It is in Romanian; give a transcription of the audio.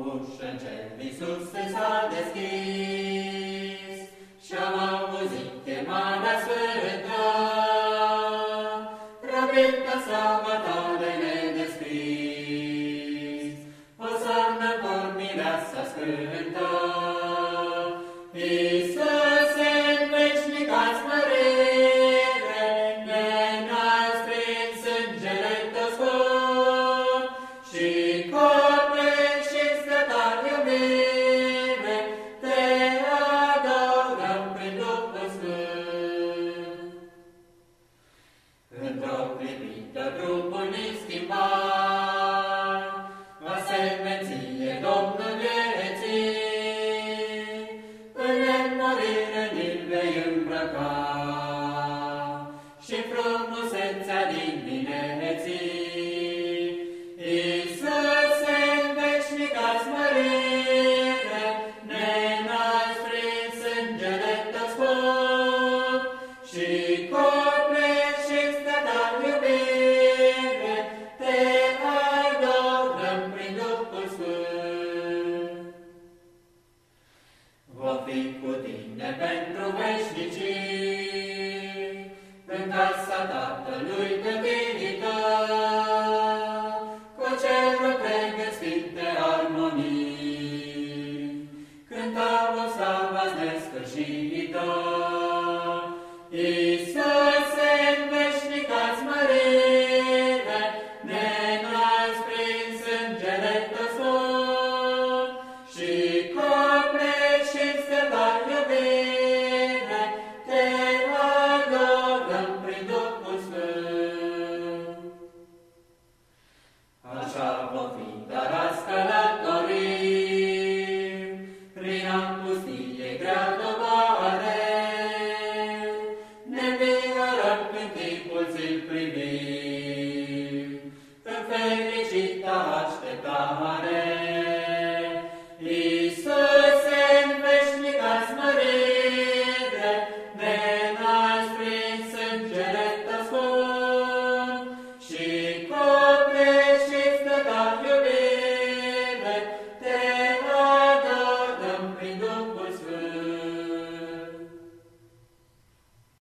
ușă în cer Iisus s-a deschis. Și-am auzit chemarea sfântă. Rabita sa bătale nedescris Osană cu mireasa sfântă. Iisus fi cu tine pentru veșnicii, în casa Tatălui de vinită, cu cerul pregătite armonii. Cântau o slava nesfârșită, primero.